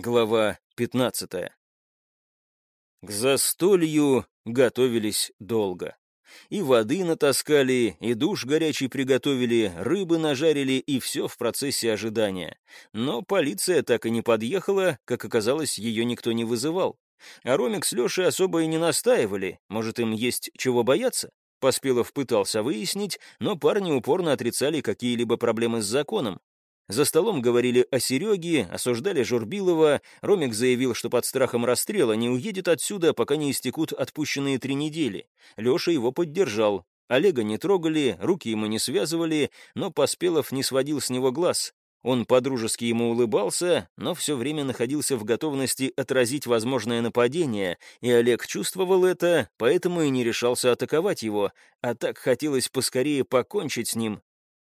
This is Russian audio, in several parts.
Глава 15. К застолью готовились долго. И воды натаскали, и душ горячий приготовили, рыбы нажарили, и все в процессе ожидания. Но полиция так и не подъехала, как оказалось, ее никто не вызывал. А Ромик с Лешей особо и не настаивали, может, им есть чего бояться? Поспелов пытался выяснить, но парни упорно отрицали какие-либо проблемы с законом. За столом говорили о Сереге, осуждали Журбилова. Ромик заявил, что под страхом расстрела не уедет отсюда, пока не истекут отпущенные три недели. Леша его поддержал. Олега не трогали, руки ему не связывали, но Поспелов не сводил с него глаз. Он подружески ему улыбался, но все время находился в готовности отразить возможное нападение, и Олег чувствовал это, поэтому и не решался атаковать его, а так хотелось поскорее покончить с ним,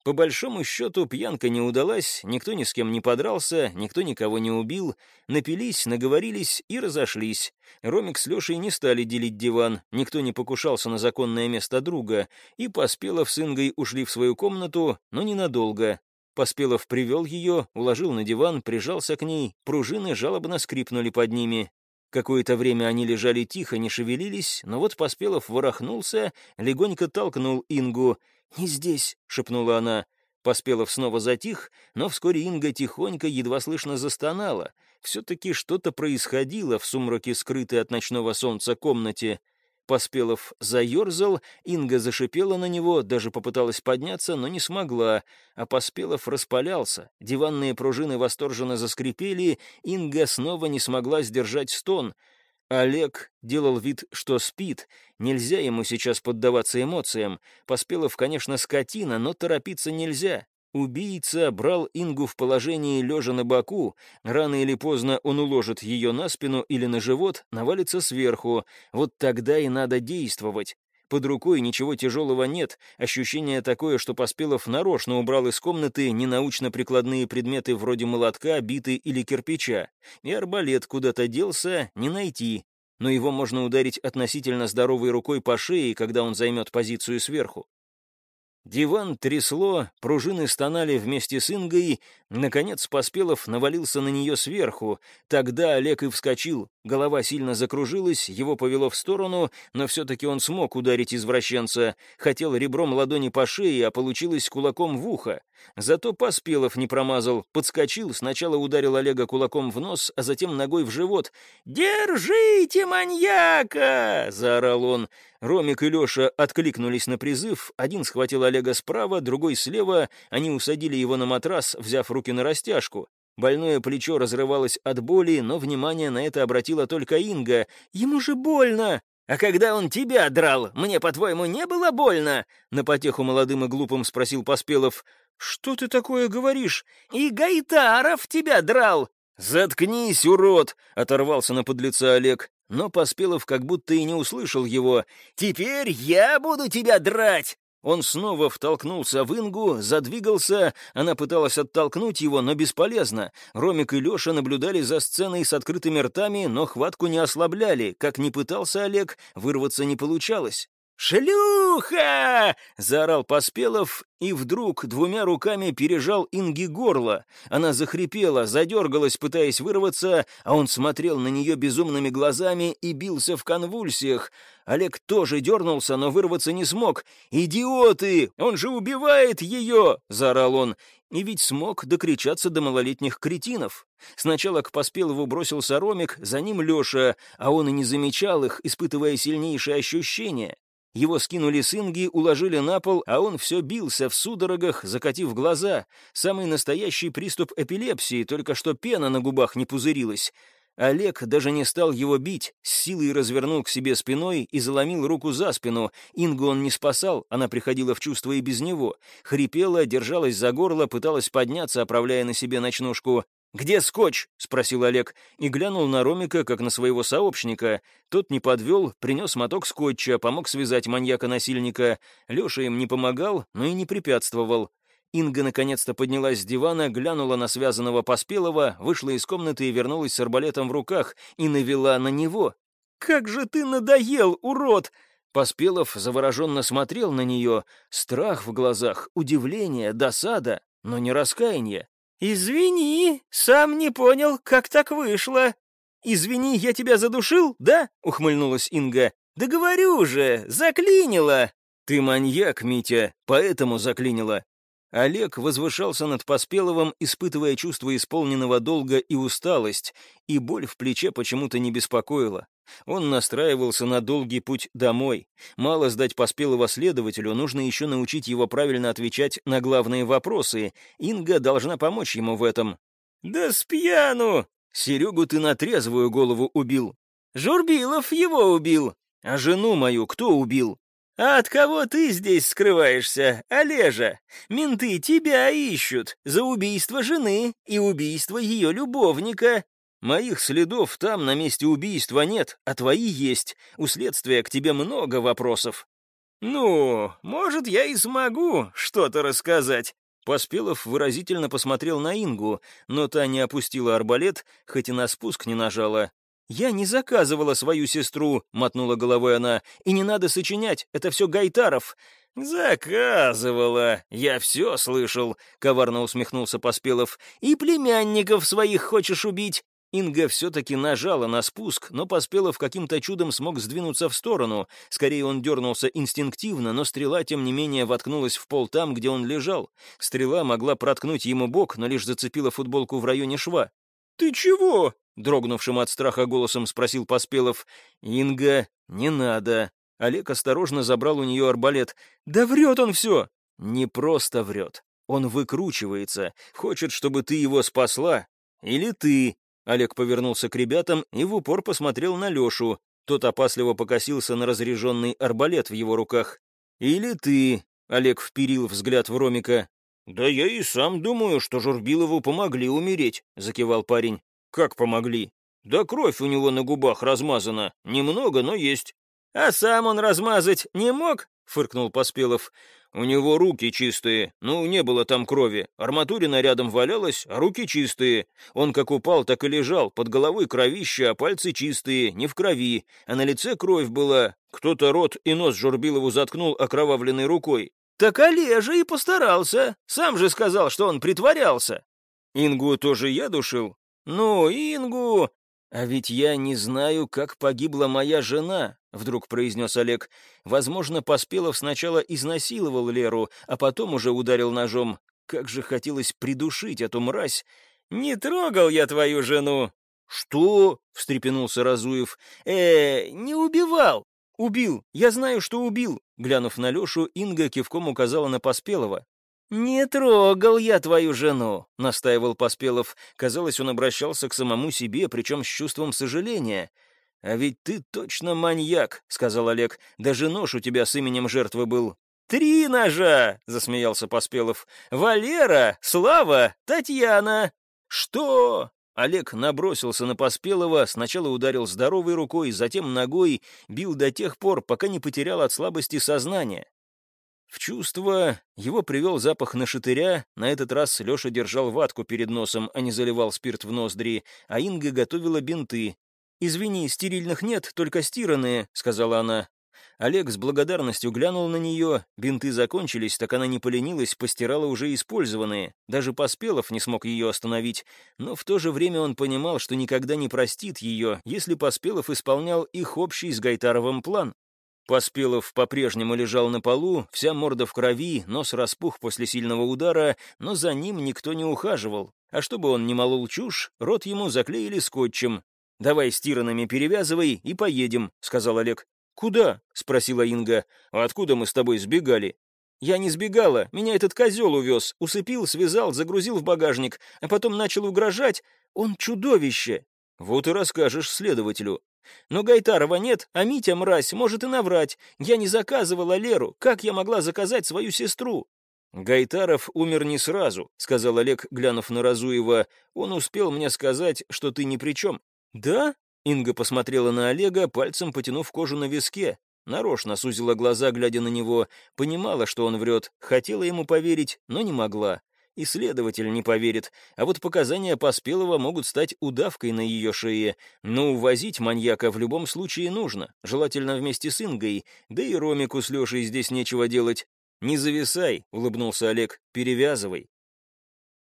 по большому счету, пьянка не удалась, никто ни с кем не подрался, никто никого не убил, напились, наговорились и разошлись. Ромик с Лешей не стали делить диван, никто не покушался на законное место друга, и Поспелов с Ингой ушли в свою комнату, но ненадолго. Поспелов привел ее, уложил на диван, прижался к ней, пружины жалобно скрипнули под ними. Какое-то время они лежали тихо, не шевелились, но вот Поспелов ворохнулся, легонько толкнул Ингу — «Не здесь», — шепнула она. Поспелов снова затих, но вскоре Инга тихонько, едва слышно застонала. Все-таки что-то происходило в сумраке, скрытой от ночного солнца комнате. Поспелов заерзал, Инга зашипела на него, даже попыталась подняться, но не смогла, а Поспелов распалялся, диванные пружины восторженно заскрипели, Инга снова не смогла сдержать стон — Олег делал вид, что спит, нельзя ему сейчас поддаваться эмоциям. Поспелов, конечно, скотина, но торопиться нельзя. Убийца брал Ингу в положении лежа на боку, рано или поздно он уложит ее на спину или на живот, навалится сверху. Вот тогда и надо действовать. Под рукой ничего тяжелого нет, ощущение такое, что Поспелов нарочно убрал из комнаты ненаучно-прикладные предметы вроде молотка, биты или кирпича. И арбалет куда-то делся, не найти. Но его можно ударить относительно здоровой рукой по шее, когда он займет позицию сверху. Диван трясло, пружины стонали вместе с Ингой. Наконец Поспелов навалился на нее сверху. Тогда Олег и вскочил. Голова сильно закружилась, его повело в сторону, но все-таки он смог ударить извращенца. Хотел ребром ладони по шее, а получилось кулаком в ухо. Зато Поспелов не промазал, подскочил, сначала ударил Олега кулаком в нос, а затем ногой в живот. «Держите маньяка!» — заорал он. Ромик и Леша откликнулись на призыв, один схватил Олега справа, другой слева, они усадили его на матрас, взяв руки на растяжку. Больное плечо разрывалось от боли, но внимание на это обратила только Инга. «Ему же больно!» «А когда он тебя драл, мне, по-твоему, не было больно?» На потеху молодым и глупым спросил Поспелов. «Что ты такое говоришь?» «И Гайтаров тебя драл!» «Заткнись, урод!» — оторвался на подлеца Олег. Но Поспелов как будто и не услышал его. «Теперь я буду тебя драть!» Он снова втолкнулся в Ингу, задвигался, она пыталась оттолкнуть его, но бесполезно. Ромик и Леша наблюдали за сценой с открытыми ртами, но хватку не ослабляли. Как ни пытался Олег, вырваться не получалось. «Шлюха!» — заорал Поспелов, и вдруг двумя руками пережал Инги горло. Она захрипела, задергалась, пытаясь вырваться, а он смотрел на нее безумными глазами и бился в конвульсиях. Олег тоже дернулся, но вырваться не смог. «Идиоты! Он же убивает ее!» — заорал он. И ведь смог докричаться до малолетних кретинов. Сначала к Поспелову бросился Ромик, за ним Леша, а он и не замечал их, испытывая сильнейшие ощущения. Его скинули с Инги, уложили на пол, а он все бился в судорогах, закатив глаза. Самый настоящий приступ эпилепсии, только что пена на губах не пузырилась. Олег даже не стал его бить, с силой развернул к себе спиной и заломил руку за спину. Ингу он не спасал, она приходила в чувство и без него. Хрипела, держалась за горло, пыталась подняться, оправляя на себе ночнушку. «Где скотч?» — спросил Олег, и глянул на Ромика, как на своего сообщника. Тот не подвел, принес моток скотча, помог связать маньяка-насильника. Леша им не помогал, но и не препятствовал. Инга наконец-то поднялась с дивана, глянула на связанного Поспелого, вышла из комнаты и вернулась с арбалетом в руках и навела на него. «Как же ты надоел, урод!» Поспелов завороженно смотрел на нее. Страх в глазах, удивление, досада, но не раскаяние. «Извини, сам не понял, как так вышло». «Извини, я тебя задушил, да?» — ухмыльнулась Инга. «Да говорю же, заклинило!» «Ты маньяк, Митя, поэтому заклинило». Олег возвышался над Поспеловым, испытывая чувство исполненного долга и усталость, и боль в плече почему-то не беспокоила. Он настраивался на долгий путь домой. Мало сдать Поспелого следователю, нужно еще научить его правильно отвечать на главные вопросы. Инга должна помочь ему в этом. «Да спьяну!» Серегу ты на трезвую голову убил. Журбилов его убил. А жену мою кто убил? А от кого ты здесь скрываешься, Олежа? Менты тебя ищут за убийство жены и убийство ее любовника. Моих следов там на месте убийства нет, а твои есть. У следствия к тебе много вопросов. Ну, может, я и смогу что-то рассказать. Поспелов выразительно посмотрел на Ингу, но та не опустила арбалет, хоть и на спуск не нажала. «Я не заказывала свою сестру», — мотнула головой она, — «и не надо сочинять, это все Гайтаров». «Заказывала, я все слышал», — коварно усмехнулся Поспелов. «И племянников своих хочешь убить? Инга все-таки нажала на спуск, но Поспелов каким-то чудом смог сдвинуться в сторону. Скорее, он дернулся инстинктивно, но стрела, тем не менее, воткнулась в пол там, где он лежал. Стрела могла проткнуть ему бок, но лишь зацепила футболку в районе шва. «Ты чего?» — дрогнувшим от страха голосом спросил Поспелов. «Инга, не надо». Олег осторожно забрал у нее арбалет. «Да врет он все!» «Не просто врет. Он выкручивается. Хочет, чтобы ты его спасла. Или ты Олег повернулся к ребятам и в упор посмотрел на Лешу. Тот опасливо покосился на разряженный арбалет в его руках. «Или ты?» — Олег вперил взгляд в Ромика. «Да я и сам думаю, что Журбилову помогли умереть», — закивал парень. «Как помогли?» «Да кровь у него на губах размазана. Немного, но есть». «А сам он размазать не мог?» — фыркнул Поспелов. У него руки чистые, ну, не было там крови. Арматурина рядом валялась, а руки чистые. Он как упал, так и лежал, под головой кровище, а пальцы чистые, не в крови. А на лице кровь была. Кто-то рот и нос Журбилову заткнул окровавленной рукой. Так Олежа и постарался. Сам же сказал, что он притворялся. Ингу тоже я душил? Ну, Ингу... А ведь я не знаю, как погибла моя жена. — вдруг произнес Олег. «Возможно, Поспелов сначала изнасиловал Леру, а потом уже ударил ножом. Как же хотелось придушить эту мразь!» «Не трогал я твою жену!» «Что?» — встрепенулся Разуев. э не убивал!» «Убил! Я знаю, что убил!» Глянув на Лешу, Инга кивком указала на Поспелова. «Не трогал я твою жену», — настаивал Поспелов. Казалось, он обращался к самому себе, причем с чувством сожаления. «А ведь ты точно маньяк», — сказал Олег. «Даже нож у тебя с именем жертвы был». «Три ножа!» — засмеялся Поспелов. «Валера, Слава, Татьяна!» «Что?» Олег набросился на Поспелого, сначала ударил здоровой рукой, затем ногой, бил до тех пор, пока не потерял от слабости сознание. В чувство его привел запах нашатыря, на этот раз Леша держал ватку перед носом, а не заливал спирт в ноздри, а Инга готовила бинты, «Извини, стерильных нет, только стиранные», — сказала она. Олег с благодарностью глянул на нее, бинты закончились, так она не поленилась, постирала уже использованные. Даже Поспелов не смог ее остановить, но в то же время он понимал, что никогда не простит ее, если Поспелов исполнял их общий с Гайтаровым план. Поспелов по-прежнему лежал на полу, вся морда в крови, нос распух после сильного удара, но за ним никто не ухаживал. А чтобы он не молол чушь, рот ему заклеили скотчем, «Давай стиранными перевязывай и поедем», — сказал Олег. «Куда?» — спросила Инга. «А откуда мы с тобой сбегали?» «Я не сбегала, меня этот козел увез, усыпил, связал, загрузил в багажник, а потом начал угрожать. Он чудовище!» «Вот и расскажешь следователю». «Но Гайтарова нет, а Митя, мразь, может и наврать. Я не заказывала Леру, как я могла заказать свою сестру?» «Гайтаров умер не сразу», — сказал Олег, глянув на Разуева. «Он успел мне сказать, что ты ни при чем. «Да?» — Инга посмотрела на Олега, пальцем потянув кожу на виске. Нарочно сузила глаза, глядя на него, понимала, что он врет, хотела ему поверить, но не могла. Исследователь не поверит, а вот показания Поспелого могут стать удавкой на ее шее. Но увозить маньяка в любом случае нужно, желательно вместе с Ингой, да и Ромику с Лешей здесь нечего делать. «Не зависай», — улыбнулся Олег, — «перевязывай».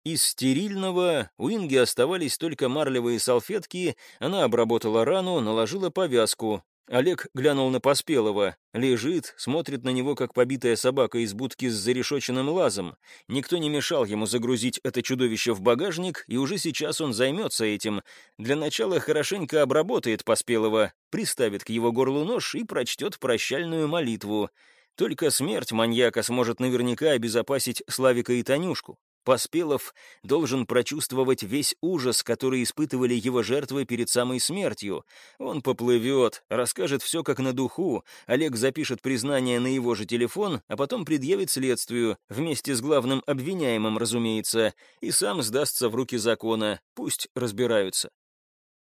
Из стерильного у Инги оставались только марлевые салфетки, она обработала рану, наложила повязку. Олег глянул на Поспелого. Лежит, смотрит на него, как побитая собака из будки с зарешоченным лазом. Никто не мешал ему загрузить это чудовище в багажник, и уже сейчас он займется этим. Для начала хорошенько обработает Поспелого, приставит к его горлу нож и прочтет прощальную молитву. Только смерть маньяка сможет наверняка обезопасить Славика и Танюшку. Поспелов должен прочувствовать весь ужас, который испытывали его жертвы перед самой смертью. Он поплывет, расскажет все как на духу, Олег запишет признание на его же телефон, а потом предъявит следствию, вместе с главным обвиняемым, разумеется, и сам сдастся в руки закона, пусть разбираются.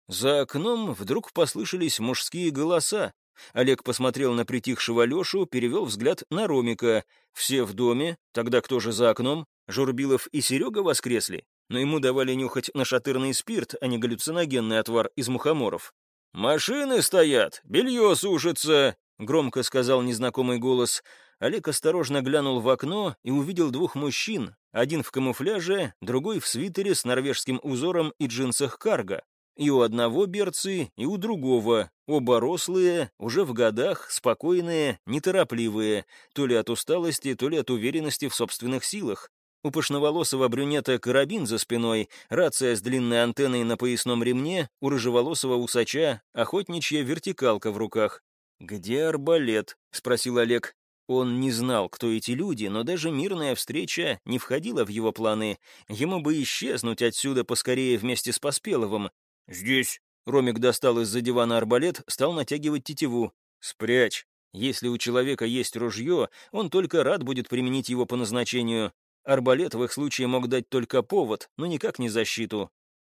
За окном вдруг послышались мужские голоса. Олег посмотрел на притихшего Лешу, перевел взгляд на Ромика. Все в доме, тогда кто же за окном? Журбилов и Серега воскресли, но ему давали нюхать нашатырный спирт, а не галлюциногенный отвар из мухоморов. «Машины стоят, белье сушится», — громко сказал незнакомый голос. Олег осторожно глянул в окно и увидел двух мужчин, один в камуфляже, другой в свитере с норвежским узором и джинсах карго. И у одного берцы, и у другого. Оба рослые, уже в годах, спокойные, неторопливые, то ли от усталости, то ли от уверенности в собственных силах. У пышноволосого брюнета карабин за спиной, рация с длинной антенной на поясном ремне, у рыжеволосого усача охотничья вертикалка в руках. «Где арбалет?» — спросил Олег. Он не знал, кто эти люди, но даже мирная встреча не входила в его планы. Ему бы исчезнуть отсюда поскорее вместе с Поспеловым. «Здесь». Ромик достал из-за дивана арбалет, стал натягивать тетиву. «Спрячь. Если у человека есть ружье, он только рад будет применить его по назначению. Арбалет в их случае мог дать только повод, но никак не защиту.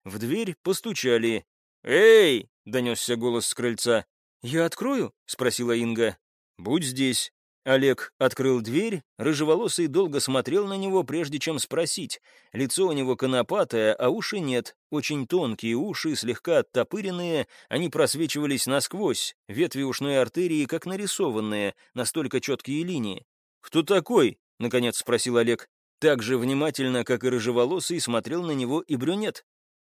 В дверь постучали. «Эй!» — донесся голос с крыльца. «Я открою?» — спросила Инга. «Будь здесь». Олег открыл дверь, рыжеволосый долго смотрел на него, прежде чем спросить. Лицо у него конопатое, а уши нет. Очень тонкие уши, слегка оттопыренные, они просвечивались насквозь, ветви ушной артерии как нарисованные, настолько четкие линии. «Кто такой?» — наконец спросил Олег. Так же внимательно, как и рыжеволосый, смотрел на него и брюнет.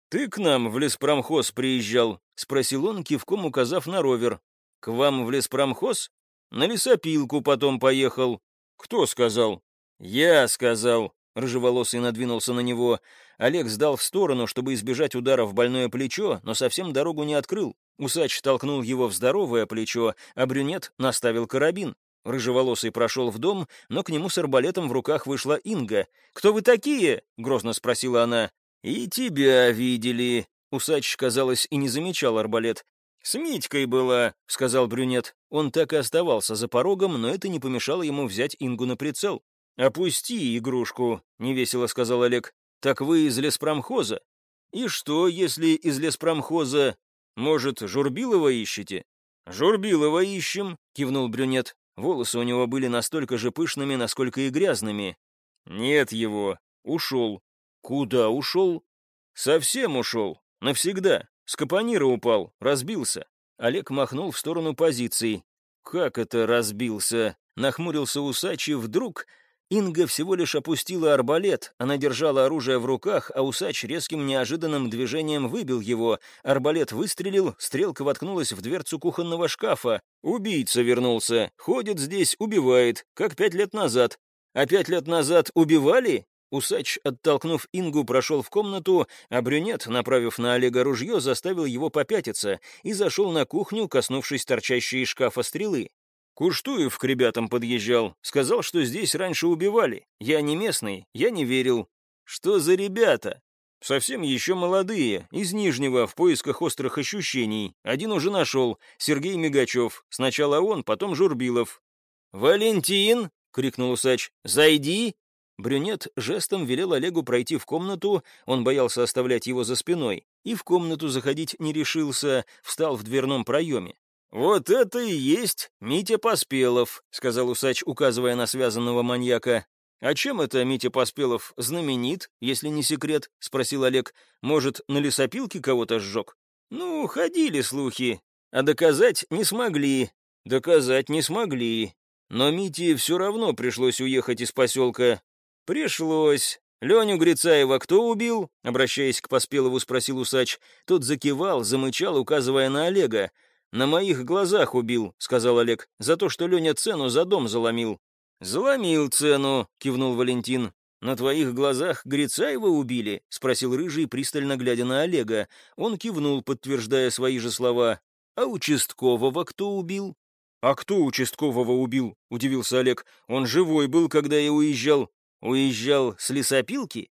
«Ты к нам в леспромхоз приезжал?» — спросил он, кивком указав на ровер. «К вам в леспромхоз?» «На лесопилку потом поехал». «Кто сказал?» «Я сказал». Рыжеволосый надвинулся на него. Олег сдал в сторону, чтобы избежать удара в больное плечо, но совсем дорогу не открыл. Усач толкнул его в здоровое плечо, а брюнет наставил карабин. Рыжеволосый прошел в дом, но к нему с арбалетом в руках вышла Инга. «Кто вы такие?» — грозно спросила она. «И тебя видели». Усач, казалось, и не замечал арбалет. «С Митькой была», — сказал брюнет. Он так и оставался за порогом, но это не помешало ему взять Ингу на прицел. «Опусти игрушку», — невесело сказал Олег. «Так вы из леспромхоза?» «И что, если из леспромхоза? Может, Журбилова ищете?» «Журбилова ищем», — кивнул брюнет. Волосы у него были настолько же пышными, насколько и грязными. Нет его. Ушел. Куда ушел? Совсем ушел. Навсегда. С капонира упал. Разбился. Олег махнул в сторону позиций. Как это разбился? Нахмурился усач и вдруг Инга всего лишь опустила арбалет, она держала оружие в руках, а усач резким неожиданным движением выбил его. Арбалет выстрелил, стрелка воткнулась в дверцу кухонного шкафа. Убийца вернулся, ходит здесь, убивает, как пять лет назад. А пять лет назад убивали? Усач, оттолкнув Ингу, прошел в комнату, а брюнет, направив на Олега ружье, заставил его попятиться и зашел на кухню, коснувшись торчащей из шкафа стрелы. Куштуев к ребятам подъезжал, сказал, что здесь раньше убивали. Я не местный, я не верил. Что за ребята? Совсем еще молодые, из Нижнего, в поисках острых ощущений. Один уже нашел, Сергей Мигачев. Сначала он, потом Журбилов. «Валентин!» — крикнул усач. «Зайди!» Брюнет жестом велел Олегу пройти в комнату, он боялся оставлять его за спиной, и в комнату заходить не решился, встал в дверном проеме. «Вот это и есть Митя Поспелов», — сказал усач, указывая на связанного маньяка. «А чем это Митя Поспелов знаменит, если не секрет?» — спросил Олег. «Может, на лесопилке кого-то сжег?» «Ну, ходили слухи, а доказать не смогли. Доказать не смогли. Но Мите все равно пришлось уехать из поселка. Пришлось. «Леню Грицаева кто убил?» — обращаясь к Поспелову, спросил усач. Тот закивал, замычал, указывая на Олега. «На моих глазах убил», — сказал Олег, — «за то, что Леня цену за дом заломил». «Заломил цену», — кивнул Валентин. «На твоих глазах Грицаева убили?» — спросил Рыжий, пристально глядя на Олега. Он кивнул, подтверждая свои же слова. «А участкового кто убил?» «А кто участкового убил?» — удивился Олег. «Он живой был, когда я уезжал». «Уезжал с лесопилки?»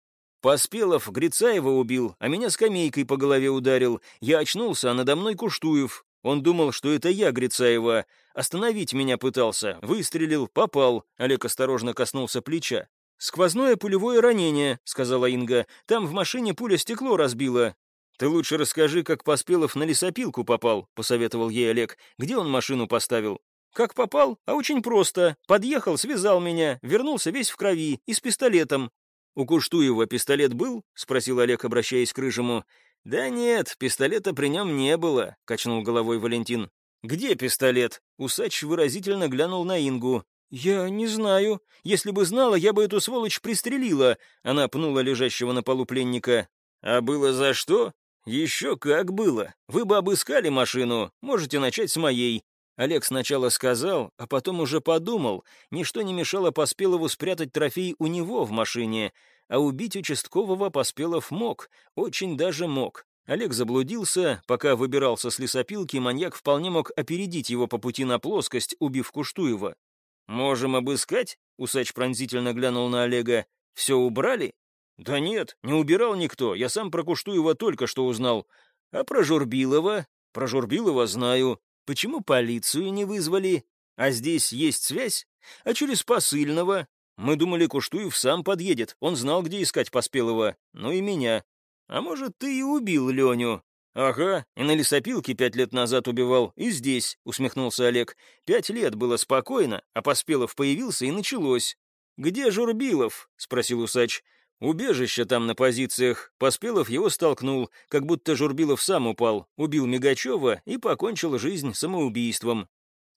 Поспелов Грицаева убил, а меня скамейкой по голове ударил. Я очнулся, а надо мной Куштуев. Он думал, что это я, Грицаева. Остановить меня пытался. Выстрелил, попал. Олег осторожно коснулся плеча. «Сквозное пулевое ранение», — сказала Инга. «Там в машине пуля стекло разбила». «Ты лучше расскажи, как Поспелов на лесопилку попал», — посоветовал ей Олег. «Где он машину поставил?» «Как попал? А очень просто. Подъехал, связал меня, вернулся весь в крови и с пистолетом». «У Куштуева пистолет был?» — спросил Олег, обращаясь к Рыжему. «Да нет, пистолета при нем не было», — качнул головой Валентин. «Где пистолет?» — усач выразительно глянул на Ингу. «Я не знаю. Если бы знала, я бы эту сволочь пристрелила», — она пнула лежащего на полу пленника. «А было за что?» «Еще как было. Вы бы обыскали машину. Можете начать с моей». Олег сначала сказал, а потом уже подумал. Ничто не мешало Поспелову спрятать трофей у него в машине а убить участкового Поспелов мог, очень даже мог. Олег заблудился, пока выбирался с лесопилки, маньяк вполне мог опередить его по пути на плоскость, убив Куштуева. «Можем обыскать?» — усач пронзительно глянул на Олега. «Все убрали?» «Да нет, не убирал никто, я сам про Куштуева только что узнал. А про Журбилова? Про Журбилова знаю. Почему полицию не вызвали? А здесь есть связь? А через посыльного? Мы думали, Куштуев сам подъедет, он знал, где искать Поспелого, ну и меня. А может, ты и убил Леню?» «Ага, и на лесопилке пять лет назад убивал, и здесь», — усмехнулся Олег. «Пять лет было спокойно, а Поспелов появился, и началось». «Где Журбилов?» — спросил усач. «Убежище там на позициях. Поспелов его столкнул, как будто Журбилов сам упал, убил Мигачева и покончил жизнь самоубийством.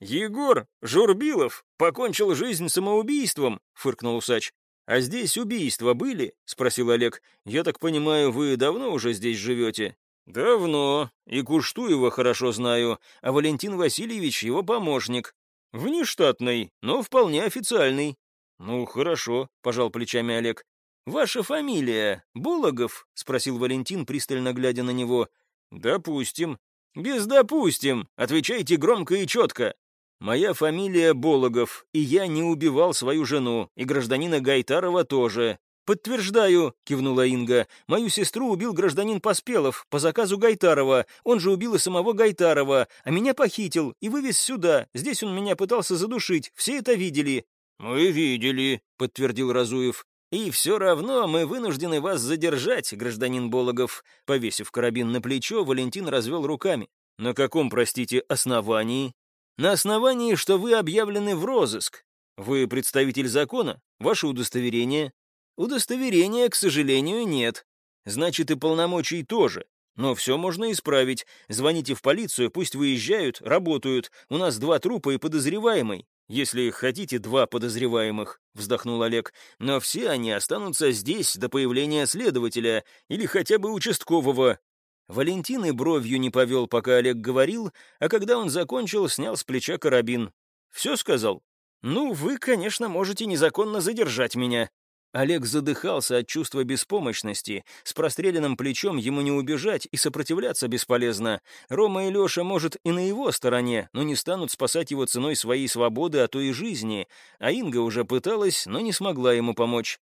«Егор Журбилов покончил жизнь самоубийством», — фыркнул усач. «А здесь убийства были?» — спросил Олег. «Я так понимаю, вы давно уже здесь живете?» «Давно. И Куштуева хорошо знаю, а Валентин Васильевич его помощник. Внештатный, но вполне официальный». «Ну, хорошо», — пожал плечами Олег. «Ваша фамилия Бологов?» — спросил Валентин, пристально глядя на него. «Допустим». «Без допустим. Отвечайте громко и четко. «Моя фамилия Бологов, и я не убивал свою жену, и гражданина Гайтарова тоже». «Подтверждаю», — кивнула Инга. «Мою сестру убил гражданин Поспелов по заказу Гайтарова. Он же убил и самого Гайтарова, а меня похитил и вывез сюда. Здесь он меня пытался задушить. Все это видели». «Мы видели», — подтвердил Разуев. «И все равно мы вынуждены вас задержать, гражданин Бологов». Повесив карабин на плечо, Валентин развел руками. «На каком, простите, основании?» На основании, что вы объявлены в розыск. Вы представитель закона? Ваше удостоверение? Удостоверения, к сожалению, нет. Значит, и полномочий тоже. Но все можно исправить. Звоните в полицию, пусть выезжают, работают. У нас два трупа и подозреваемый. Если хотите, два подозреваемых, вздохнул Олег. Но все они останутся здесь до появления следователя или хотя бы участкового. Валентин и бровью не повел, пока Олег говорил, а когда он закончил, снял с плеча карабин. «Все сказал?» «Ну, вы, конечно, можете незаконно задержать меня». Олег задыхался от чувства беспомощности. С простреленным плечом ему не убежать и сопротивляться бесполезно. Рома и Леша, может, и на его стороне, но не станут спасать его ценой своей свободы, а то и жизни. А Инга уже пыталась, но не смогла ему помочь.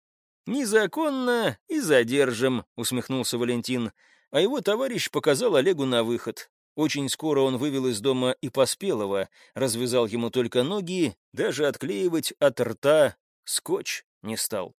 «Незаконно и задержим», — усмехнулся Валентин а его товарищ показал Олегу на выход. Очень скоро он вывел из дома и Поспелого, развязал ему только ноги, даже отклеивать от рта скотч не стал.